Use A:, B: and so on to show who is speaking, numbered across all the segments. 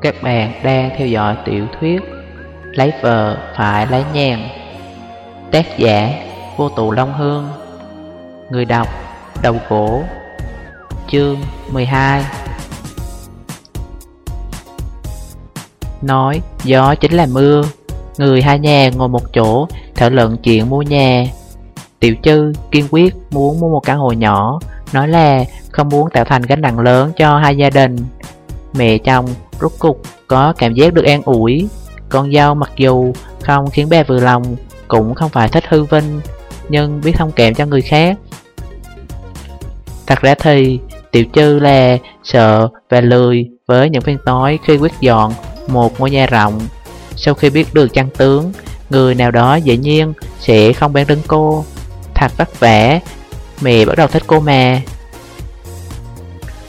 A: Các bạn đang theo dõi tiểu thuyết Lấy vợ, phải lấy nhàn Tác giả, Vô tụ Long Hương. Người đọc, Đầu gỗ Chương 12 Nói, gió chính là mưa. Người hai nhà ngồi một chỗ, thảo luận chuyện mua nhà. Tiểu Trư kiên quyết muốn mua một căn hộ nhỏ. Nói là không muốn tạo thành gánh nặng lớn cho hai gia đình. Mẹ chồng rút cục có cảm giác được an ủi. Con dâu mặc dù không khiến bé vừa lòng, Cũng không phải thích hư vinh, Nhưng biết thông cảm cho người khác. Thật ra thì, Tiểu Trư là sợ và lười với những phiên tối khi quyết dọn một ngôi nhà rộng. Sau khi biết được chân tướng, Người nào đó dĩ nhiên sẽ không bán đứng cô. Thật vất vả, Mẹ bắt đầu thích cô mà.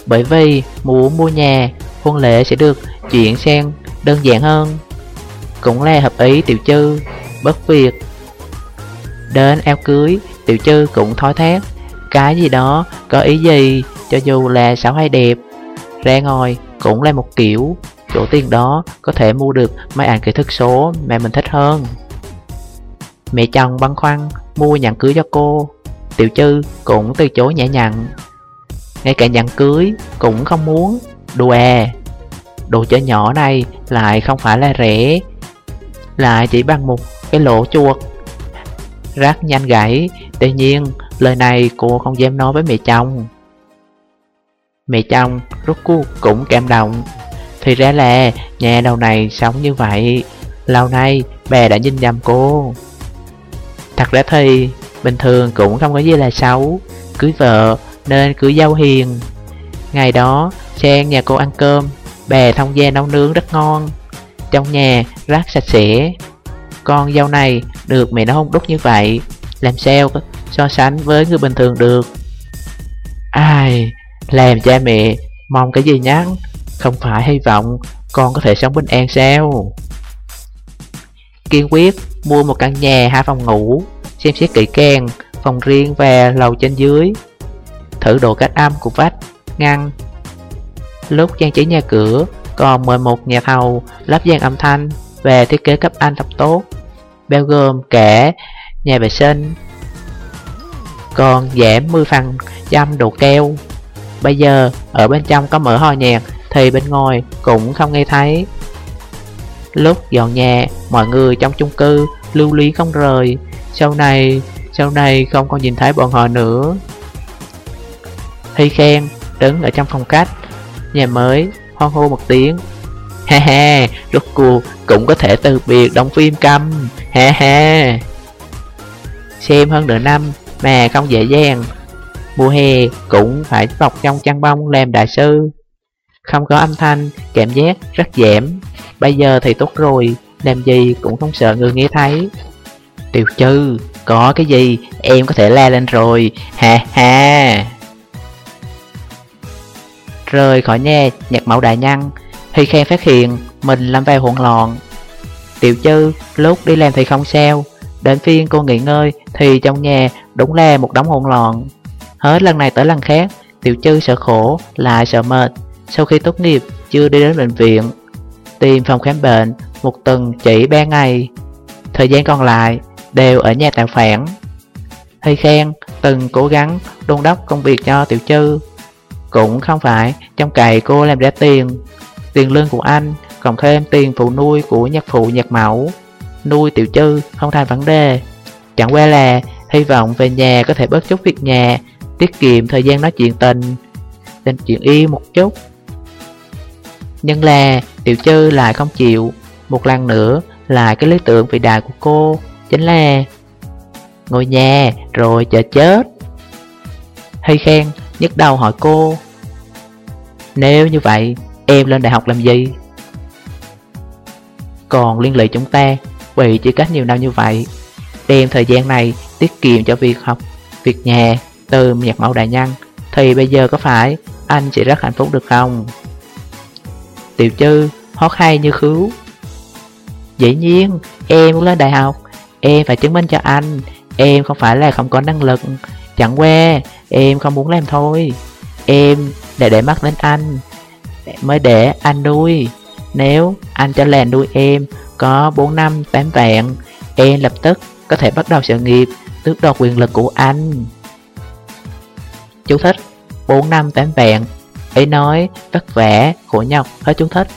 A: Bởi vì muốn mua nhà Hôn lễ sẽ được chuyển sang đơn giản hơn. Cũng là hợp ý tiểu chư, Bất việc. Đến eo cưới, Tiểu chư cũng thói thét Cái gì đó có ý gì, Cho dù là xấu hay đẹp, Ra ngồi cũng là một kiểu, Chỗ tiền đó có thể mua được máy ảnh kỹ thuật số mà mình thích hơn. Mẹ chồng băn khoăn mua nhẫn cưới cho cô. Tiểu chư cũng từ chối nhẹ nhặn. Ngay cả nhẫn cưới cũng không muốn. Đùa à, Đồ chơi nhỏ này lại không phải là rẻ, Lại chỉ bằng một cái lỗ chuột. Rác nhanh gãy, Tuy nhiên lời này cô không dám nói với mẹ chồng. Mẹ chồng rút cuộc cũng cảm động. Thì ra là nhà đầu này sống như vậy, Lâu nay bè đã nhìn nhầm cô. Thật ra thì bình thường cũng không có gì là xấu, Cưới vợ nên cứ giao hiền. Ngày đó sang nhà cô ăn cơm Bà thông gia nấu nướng rất ngon. Trong nhà, rác sạch sẽ. Con dâu này được mẹ nó hôn đúc như vậy, Làm sao so sánh với người bình thường được? Ai, Làm cha mẹ Mong cái gì nhắn? Không phải hy vọng Con có thể sống bình an sao? Kiên quyết mua một căn nhà hai phòng ngủ, Xem xét kỹ càng, Phòng riêng và lầu trên dưới. Thử độ cách âm của vách Ngăn Lúc trang trí nhà cửa Còn mời một nhà thầu, lắp dàn âm thanh Về thiết kế cấp anh thật tốt Bao gồm cả nhà vệ sinh. Còn giảm 10 phần trăm độ keo. Bây giờ, ở bên trong có mở hò nhạc, Thì bên ngoài cũng không nghe thấy. Lúc dọn nhà, Mọi người trong chung cư lưu lý không rời. Sau này Sau này không còn nhìn thấy bọn họ nữa. Huy khen đứng ở trong phòng khách. Nhà mới hoan hô một tiếng. Ha ha Rốt cuộc cũng có thể từ biệt đóng phim câm. Ha ha. Xem hơn nửa năm mà không dễ dàng. Mùa hè cũng phải bọc trong chăn bông làm đại sư. Không có âm thanh, cảm giác rất giảm. Bây giờ thì tốt rồi, làm gì cũng không sợ người nghe thấy. Tiểu chư, có cái gì em có thể la lên rồi, ha ha. Rời khỏi nhà, nhặt mẫu đại nhân. Thì khen phát hiện, mình lâm vào hỗn loạn. Tiểu chư, lúc đi làm thì không sao Đến phiên cô nghỉ ngơi thì trong nhà đúng là một đống hỗn loạn. Hết lần này tới lần khác, tiểu chư sợ khổ, lại sợ mệt. Sau khi tốt nghiệp, chưa đi đến bệnh viện Tìm phòng khám bệnh, một tuần chỉ 3 ngày. Thời gian còn lại, đều ở nhà tạo phản. Thầy khen, từng cố gắng đôn đốc công việc cho tiểu Trư cũng không phải trong cày cô làm ra tiền. Tiền lương của anh, cộng thêm tiền phụ nuôi của nhạc phụ nhạc mẫu. Nuôi tiểu chư không thành vấn đề. Chẳng qua là hy vọng về nhà có thể bớt chút việc nhà Tiết kiệm thời gian nói chuyện tình Nên chuyện yêu một chút. Nhưng là tiểu chư lại không chịu. Một lần nữa là cái lý tưởng vĩ đại của cô Chính là Ngồi nhà rồi chờ chết. Hay khen nhức đầu hỏi cô Nếu như vậy, em lên đại học làm gì? Còn liên lụy chúng ta, bị chỉ cách nhiều năm như vậy, Đem thời gian này tiết kiệm cho việc học, Việc nhà, từ nhạc mẫu đại nhân, Thì bây giờ có phải anh sẽ rất hạnh phúc được không? Tiểu chư hót hay như khứu Dĩ nhiên, em muốn lên đại học, Em phải chứng minh cho anh, Em không phải là không có năng lực Chẳng qua em không muốn làm thôi. Em để để mắt đến anh Mới để anh nuôi. Nếu anh cho lèn nuôi em Có 4 năm 8 vạn Em lập tức có thể bắt đầu sự nghiệp Tước đoạt quyền lực của anh. Chú thích 4 năm 8 vạn. Ấy nói vất vả, khổ nhọc hết chú thích.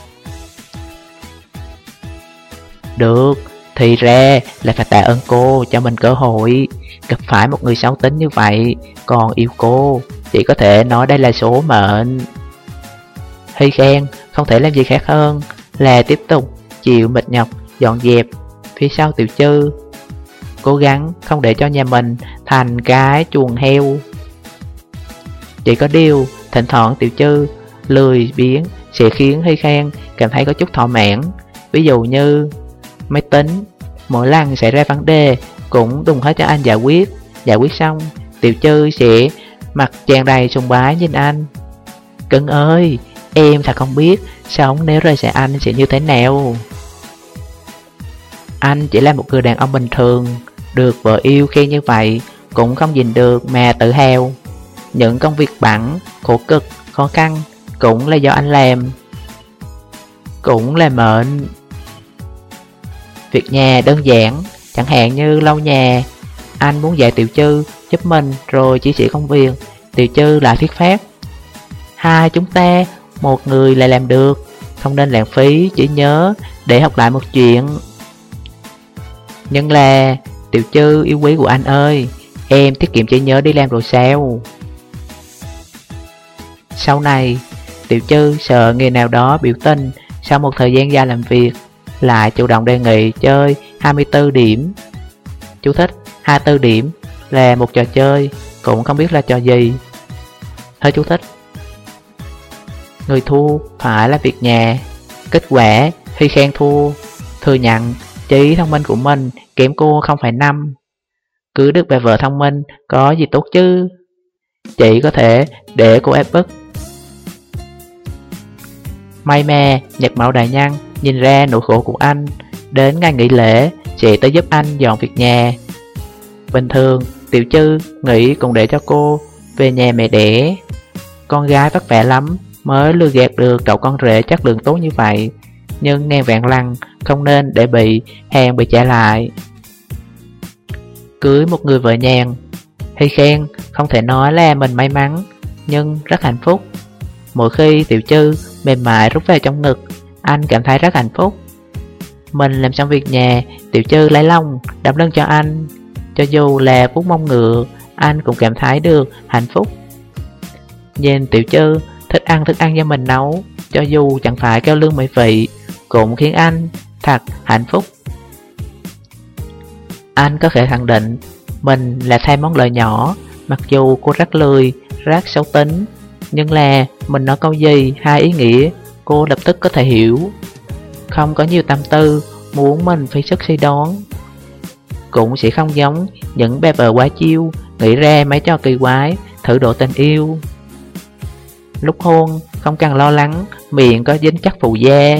A: Được, thì ra là phải tạ ơn cô cho mình cơ hội Gặp phải một người xấu tính như vậy. Còn yêu cô, Chỉ có thể nói đây là số mệnh. Hy khen, không thể làm gì khác hơn Là tiếp tục chịu mệt nhọc, dọn dẹp phía sau tiểu chư. Cố gắng không để cho nhà mình thành cái chuồng heo. Chỉ có điều, thỉnh thoảng tiểu chư lười biến sẽ khiến Hy khen cảm thấy có chút thọ mãn. Ví dụ như máy tính. Mỗi lần xảy ra vấn đề cũng đùng hết cho anh giải quyết. Giải quyết xong Tiểu chư sẽ mặt tràn đầy sùng bái nhìn anh. Cưng ơi Em thật không biết Sống nếu rời xa anh sẽ như thế nào. Anh chỉ là một người đàn ông bình thường Được vợ yêu khi như vậy Cũng không nhìn được mà tự hào. Những công việc bẩn, khổ cực, khó khăn Cũng là do anh làm. Cũng là mệnh. Việc nhà đơn giản, Chẳng hạn như lau nhà. Anh muốn dạy Tiểu Chư giúp mình rồi chỉ chỉ công việc. Tiểu Chư lại thuyết pháp. Hai, chúng ta, Một người lại làm được. Không nên lãng phí, chỉ nhớ Để học lại một chuyện. Nhưng là, Tiểu Chư yêu quý của anh ơi, Em tiết kiệm chỉ nhớ đi làm rồi sao? Sau này, Tiểu Chư sợ người nào đó biểu tình Sau một thời gian dài làm việc lại chủ động đề nghị chơi 24 điểm. Chú thích 24 điểm là một trò chơi, cũng không biết là trò gì. Hơi chú thích Người thua phải là việc nhà. Kết quả khi khen thua, thừa nhận trí thông minh của mình kém cô không phải năm. Cứ được bà vợ thông minh có gì tốt chứ. Chỉ có thể để cô ép bức. May mè, nhật mẫu đại nhân Nhìn ra nỗi khổ của anh, Đến ngày nghỉ lễ, Chị tới giúp anh dọn việc nhà. Bình thường, Tiểu Trư nghĩ cũng để cho cô Về nhà mẹ đẻ. Con gái vất vả lắm Mới lừa gạt được cậu con rể chất lượng tốt như vậy, Nhưng nghe vạn lăng Không nên để bị hàng bị trả lại. Cưới một người vợ nhàn. Hay khen, Không thể nói là mình may mắn, Nhưng rất hạnh phúc. Mỗi khi tiểu chư mềm mại rút về trong ngực anh cảm thấy rất hạnh phúc. Mình làm xong việc nhà Tiểu chư lấy lòng đập lưng cho anh. Cho dù là phút mong ngựa Anh cũng cảm thấy được hạnh phúc. Nhìn tiểu chư Thích ăn thức ăn do mình nấu Cho dù chẳng phải kêu lương mỹ vị Cũng khiến anh thật hạnh phúc. Anh có thể khẳng định Mình là thay món lời nhỏ. Mặc dù cô rất lười, rất xấu tính Nhưng là mình nói câu gì hai ý nghĩa Cô lập tức có thể hiểu. Không có nhiều tâm tư, Muốn mình phải sức suy đoán. Cũng sẽ không giống những bè bờ quá chiêu, Nghĩ ra mấy trò kỳ quái, Thử độ tình yêu. Lúc hôn, không cần lo lắng, Miệng có dính chắc phụ da.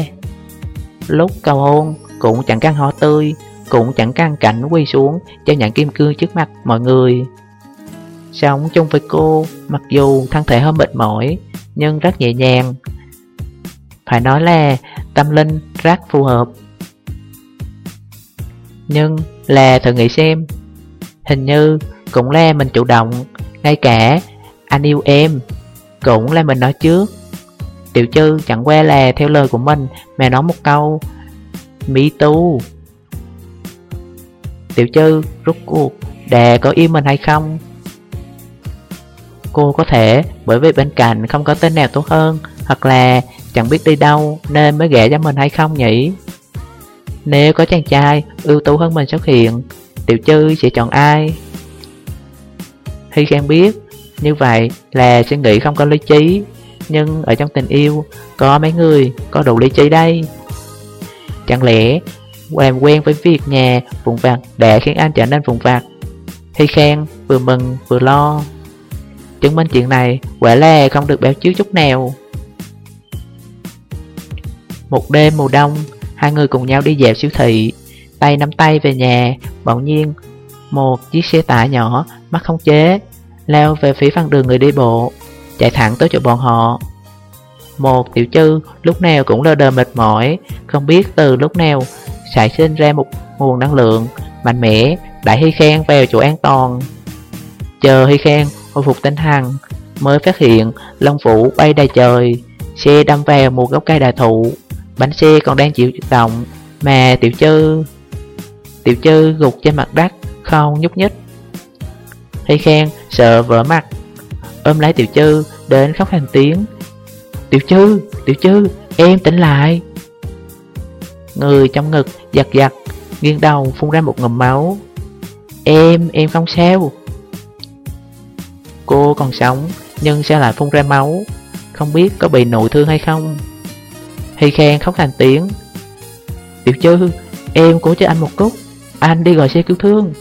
A: Lúc cầu hôn, cũng chẳng cần hoa tươi, Cũng chẳng cần cảnh quay xuống Cho nhận kim cương trước mặt mọi người. Sống chung với cô, Mặc dù thân thể hơi mệt mỏi, Nhưng rất nhẹ nhàng phải nói là tâm linh rất phù hợp. Nhưng là thử nghĩ xem, Hình như cũng là mình chủ động, Ngay cả anh yêu em Cũng là mình nói trước. Tiểu chư chẳng qua là theo lời của mình Mà nói một câu, Mỹ tu Tiểu chư rút cuộc đè có yêu mình hay không? Cô có thể, bởi vì bên cạnh không có tên nào tốt hơn, Hoặc là chẳng biết đi đâu, nên mới ghẻ cho mình hay không nhỉ? Nếu có chàng trai, ưu tú hơn mình xuất hiện, Tiểu chư sẽ chọn ai? Hy khang biết, Như vậy là suy nghĩ không có lý trí, Nhưng ở trong tình yêu, Có mấy người có đủ lý trí đây. Chẳng lẽ làm quen với việc nhà vùng vặt đã khiến anh trở nên vùng vặt Hy khang vừa mừng vừa lo. Chứng minh chuyện này quả là không được báo trước chút nào một đêm mùa đông, hai người cùng nhau đi dẹp siêu thị, tay nắm tay về nhà, bỗng nhiên một chiếc xe tải nhỏ mắt không chế leo về phía phần đường người đi bộ. chạy thẳng tới chỗ bọn họ. Một tiểu chư lúc nào cũng lơ đờ mệt mỏi, không biết từ lúc nào sản sinh ra một nguồn năng lượng mạnh mẽ đẩy Hy Khang vào chỗ an toàn. Chờ Hy Khang hồi phục tinh thần, mới phát hiện Long Phủ bay đầy trời, xe đâm vào một gốc cây đại thụ, bánh xe còn đang chịu động, mà tiểu chư... Tiểu chư gục trên mặt đất, không nhúc nhích. Hy khen sợ vỡ mặt, ôm lấy tiểu chư đến khóc thành tiếng. Tiểu chư, tiểu chư, em tỉnh lại. Người trong ngực giật giật, nghiêng đầu phun ra một ngụm máu. Em, em không sao. Cô còn sống, nhưng sao lại phun ra máu? Không biết có bị nội thương hay không? Hy Khang khóc thành tiếng. Tiểu chư, em cố cho anh một cút anh đi gọi xe cứu thương.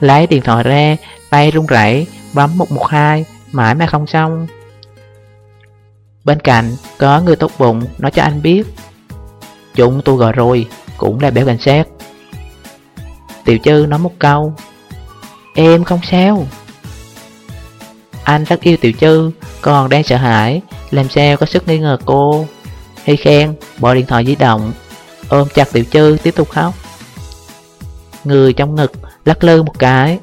A: Lấy điện thoại ra, tay run rẩy bấm 112, mãi mà không xong. Bên cạnh có người tốt bụng nói cho anh biết Chúng tôi gọi rồi, cũng là béo cảnh sát Tiểu Trư nói một câu Em không sao Anh rất yêu Tiểu Trư, còn đang sợ hãi Làm sao có sức nghi ngờ cô? Hy khen, bỏ điện thoại di động Ôm chặt Tiểu Trư tiếp tục khóc. Người trong ngực lắc lư một cái.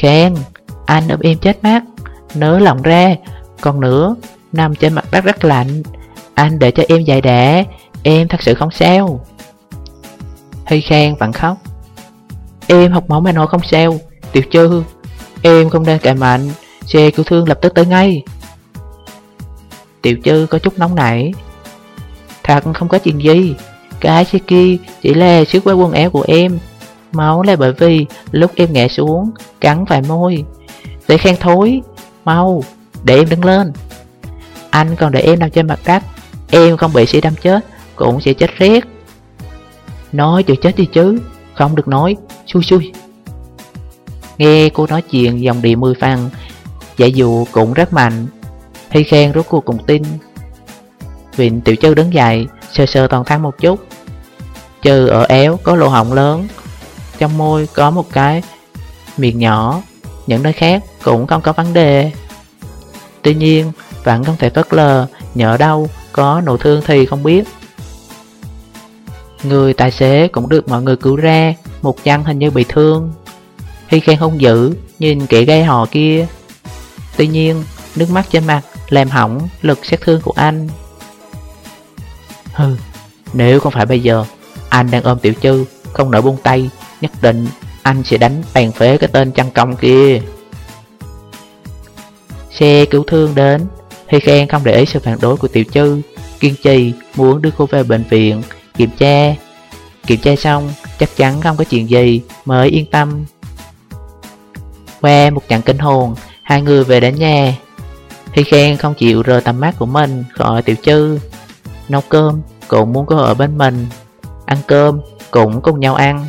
A: Khen, anh ôm em chết mát Nớ lòng ra. Còn nữa, nằm trên mặt đất rất lạnh. Anh để cho em dạy đẻ Em thật sự không sao. Hy khen vẫn khóc. Em học mẫu mà nói không sao. Tiểu Trư Em không đang cài mạnh. Xe cứu thương lập tức tới ngay. Tiểu chư có chút nóng nảy. Thật không có chuyện gì. Cái xe kia chỉ là xước qua quần áo của em. Máu là bởi vì lúc em ngã xuống, Cắn phải môi. Để khen thối, Mau, để em đứng lên. Anh còn để em nằm trên mặt đất. Em không bị xe đâm chết, Cũng sẽ chết rét Nói chữ chết đi chứ, Không được nói. Xui xui. Nghe cô nói chuyện dòng địa mười phần Giải dù cũng rất mạnh. Hy khen rốt cuộc cùng tin. Vịnh tiểu châu đứng dậy Sơ sơ toàn thân một chút. Trừ ở éo, có lỗ hỏng lớn. Trong môi có một cái Miệng nhỏ. Những nơi khác cũng không có vấn đề. Tuy nhiên, vẫn không thể phớt lờ, Nhỡ đâu có nổ thương thì không biết. Người tài xế cũng được mọi người cứu ra, Một chân hình như bị thương. Hy khen hung dữ, Nhìn kẻ gây họ kia. Tuy nhiên, nước mắt trên mặt Làm hỏng lực sát thương của anh. Hừ, Nếu không phải bây giờ, Anh đang ôm tiểu chư Không nỡ buông tay, Nhất định anh sẽ đánh bàn phế cái tên chăn công kia. Xe cứu thương đến Hy khen không để ý sự phản đối của tiểu chư. Kiên trì muốn đưa cô về bệnh viện Kiểm tra. Kiểm tra xong, chắc chắn không có chuyện gì, Mới yên tâm. Qua một trận kinh hồn Hai người về đến nhà. Hy khen không chịu rời tầm mắt của mình Khỏi tiểu chư, Nấu cơm cũng muốn có ở bên mình. Ăn cơm, cũng cùng nhau ăn,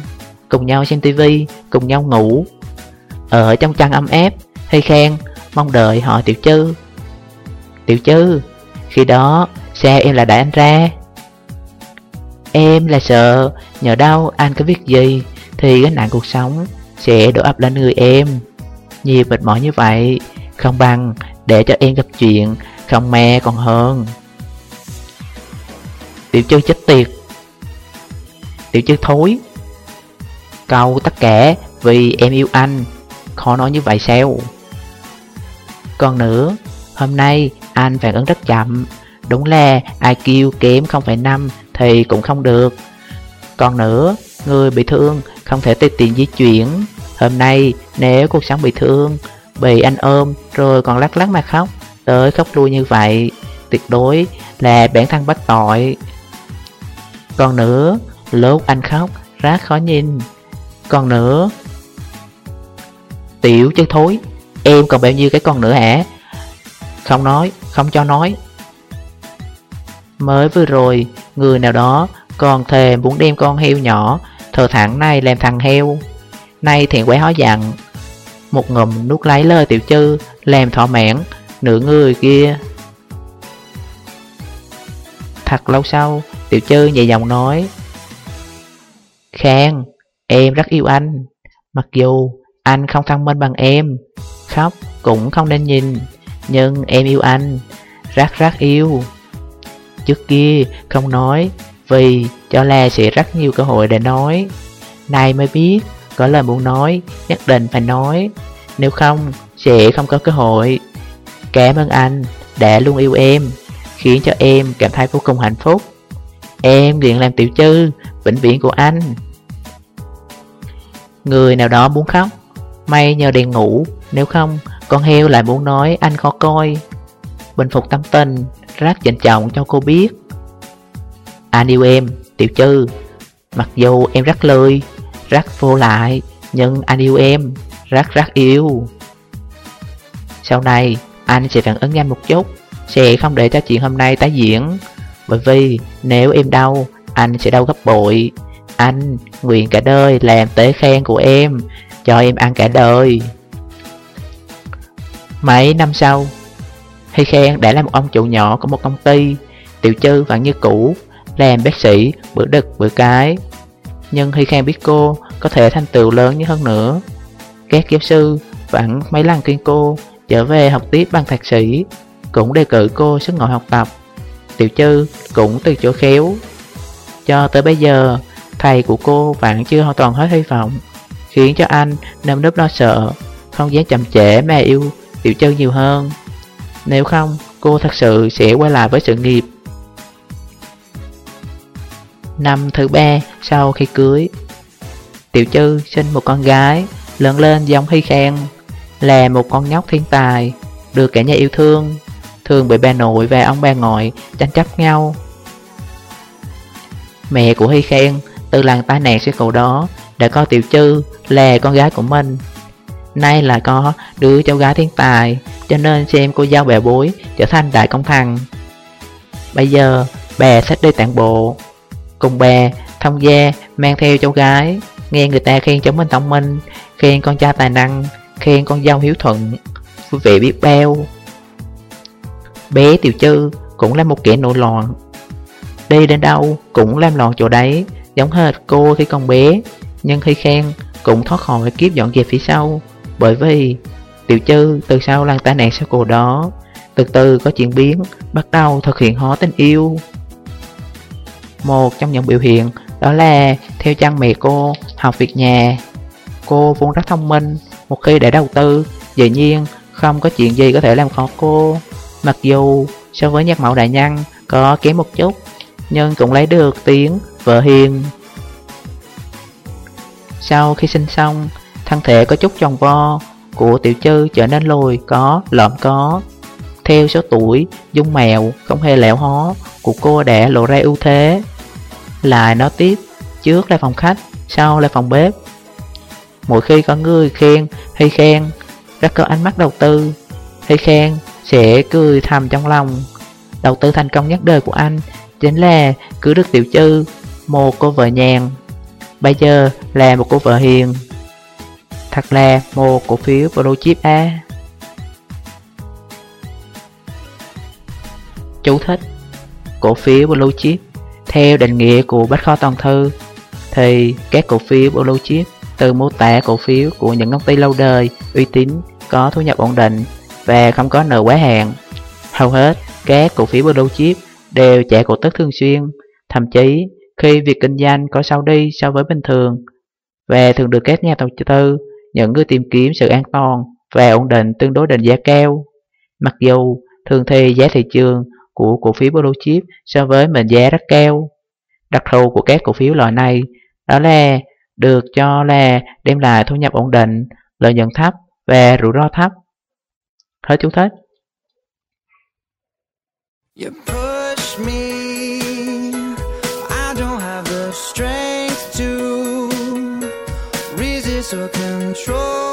A: Cùng nhau xem tivi, Cùng nhau ngủ. Ở trong chăn ấm ép Hy khen mong đợi họ tiểu chư. Tiểu chư, Khi đó, xe em lại đẩy anh ra. Em là sợ, Nhờ đâu anh có việc gì, Thì gánh nặng cuộc sống Sẽ đổ ập lên người em. Nhiều mệt mỏi như vậy. Không bằng để cho em gặp chuyện Không mẹ còn hơn. Tiểu chư chết tiệt. Tiểu chư thối. Câu tất cả vì em yêu anh. Khó nói như vậy sao? Còn nữa Hôm nay anh phản ứng rất chậm. Đúng là IQ kém 0,5 thì cũng không được. Còn nữa, người bị thương không thể tiêu tiền di chuyển. Hôm nay nếu cuộc sống bị thương Bị anh ôm rồi còn lắc lắc mà khóc Tới khóc lui như vậy Tuyệt đối là bản thân bất tội. Còn nữa, lúc anh khóc Rác khó nhìn. Còn nữa Tiểu chân thối Em còn bao nhiêu cái con nữa hả? Không nói, không cho nói. Mới vừa rồi, người nào đó còn thề muốn đem con heo nhỏ thờ thẳng này làm thằng heo. Nay thiện quái hói dặn, một ngụm nuốt lấy lời tiểu chư, làm thọ mãn, nửa người kia. Thật lâu sau, tiểu chư nhẹ giọng nói, Khang, em rất yêu anh, mặc dù anh không thông minh bằng em, khóc cũng không nên nhìn Nhưng em yêu anh rất rất yêu. Trước kia không nói Vì cho là sẽ rất nhiều cơ hội để nói. Nay mới biết có lời muốn nói, Nhất định phải nói. Nếu không sẽ không có cơ hội. Cảm ơn anh đã luôn yêu em, Khiến cho em cảm thấy vô cùng hạnh phúc. Em nguyện làm tiểu chư Vĩnh viễn của anh. Người nào đó muốn khóc, May nhờ đèn ngủ, Nếu không, con heo lại muốn nói anh khó coi. Bình phục tâm tình, Rác trịnh trọng cho cô biết. Anh yêu em, Tiểu chư Mặc dù em rất lười rắc vô lại, Nhưng anh yêu em. Rắc rắc yêu. Sau này, anh sẽ phản ứng nhanh một chút, Sẽ không để cho chuyện hôm nay tái diễn. Bởi vì nếu em đau, Anh sẽ đau gấp bội. Anh nguyện cả đời làm tế khen của em, Cho em ăn cả đời. Mấy năm sau Hy Khen đã là một ông chủ nhỏ của một công ty. Tiểu Chư vẫn như cũ, Làm bác sĩ, bữa đực, bữa cái. Nhưng Hy Khen biết cô, có thể thành tựu lớn như hơn nữa. Các giáo sư vẫn mấy lần khuyên cô trở về học tiếp bằng thạc sĩ, Cũng đề cử cô xuất ngoại học tập. Tiểu Trư cũng từ chỗ khéo. Cho tới bây giờ, Thầy của cô vẫn chưa hoàn toàn hết hy vọng, Khiến cho anh nâm nấp lo sợ, Không dám chậm trễ mà yêu Tiểu Trư nhiều hơn. Nếu không, cô thật sự sẽ quay lại với sự nghiệp Năm thứ ba sau khi cưới. Tiểu Chư sinh một con gái, Lớn lên giống Hy Khang, Là một con nhóc thiên tài, Được cả nhà yêu thương, Thường bị bà nội và ông bà ngoại tranh chấp nhau. Mẹ của Hy Khang, từ lần tai nạn xe cầu đó, Đã coi Tiểu Chư là con gái của mình. Nay là có đứa cháu gái thiên tài, Cho nên xem cô giao bè bối trở thành đại công thần. Bây giờ bà sẽ đi tản bộ. Cùng bè, thông gia, mang theo cháu gái. Nghe người ta khen cháu mình thông minh, Khen con trai tài năng, Khen con dâu hiếu thuận. Vui vẻ biết bao. Bé Tiểu Chư cũng là một kẻ nội loạn. Đi đến đâu cũng làm loạn chỗ đấy, Giống hệt cô khi còn bé. Nhưng khi khen cũng thoát khỏi kiếp dọn dẹp phía sau. Bởi vì Tiểu Chư từ sau lần tai nạn sau cổ đó, Từ từ có chuyển biến, Bắt đầu thực hiện hóa tình yêu. Một trong những biểu hiện Đó là theo chân mẹ cô Học việc nhà. Cô vốn rất thông minh Một khi để đầu tư Dĩ nhiên không có chuyện gì có thể làm khó cô. Mặc dù so với nhạc mẫu đại nhân Có kém một chút Nhưng cũng lấy được tiếng vợ hiền. Sau khi sinh xong Thân thể có chút tròn vo Của tiểu chư trở nên lùi có, lõm có. Theo số tuổi, dung mèo không hề lẹo hó Của cô đã lộ ra ưu thế. Lại nói tiếp Trước là phòng khách, sau là phòng bếp. Mỗi khi có người khen hay khen Rất có ánh mắt đầu tư. Hay khen sẽ cười thầm trong lòng. Đầu tư thành công nhất đời của anh Chính là cứ được tiểu chư Một cô vợ nhàn. Bây giờ là một cô vợ hiền. Thật là một cổ phiếu blue chip A. Chú thích Cổ phiếu blue chip theo định nghĩa của Bách Kho Toàn Thư Thì các cổ phiếu blue chip Từ mô tả cổ phiếu của những công ty lâu đời Uy tín, có thu nhập ổn định Và không có nợ quá hạn Hầu hết các cổ phiếu blue chip Đều trả cổ tức thường xuyên Thậm chí khi việc kinh doanh có sâu đi so với bình thường Và thường được các nhà đầu tư những người tìm kiếm sự an toàn và ổn định tương đối định giá cao. Mặc dù thường thì giá thị trường của cổ phiếu blue chip so với mệnh giá rất cao. Đặc thù của các cổ phiếu loại này đó là được cho là đem lại thu nhập ổn định, lợi nhuận thấp và rủi ro thấp. Hết chú thích. You push me, I don't have the strength to resist or control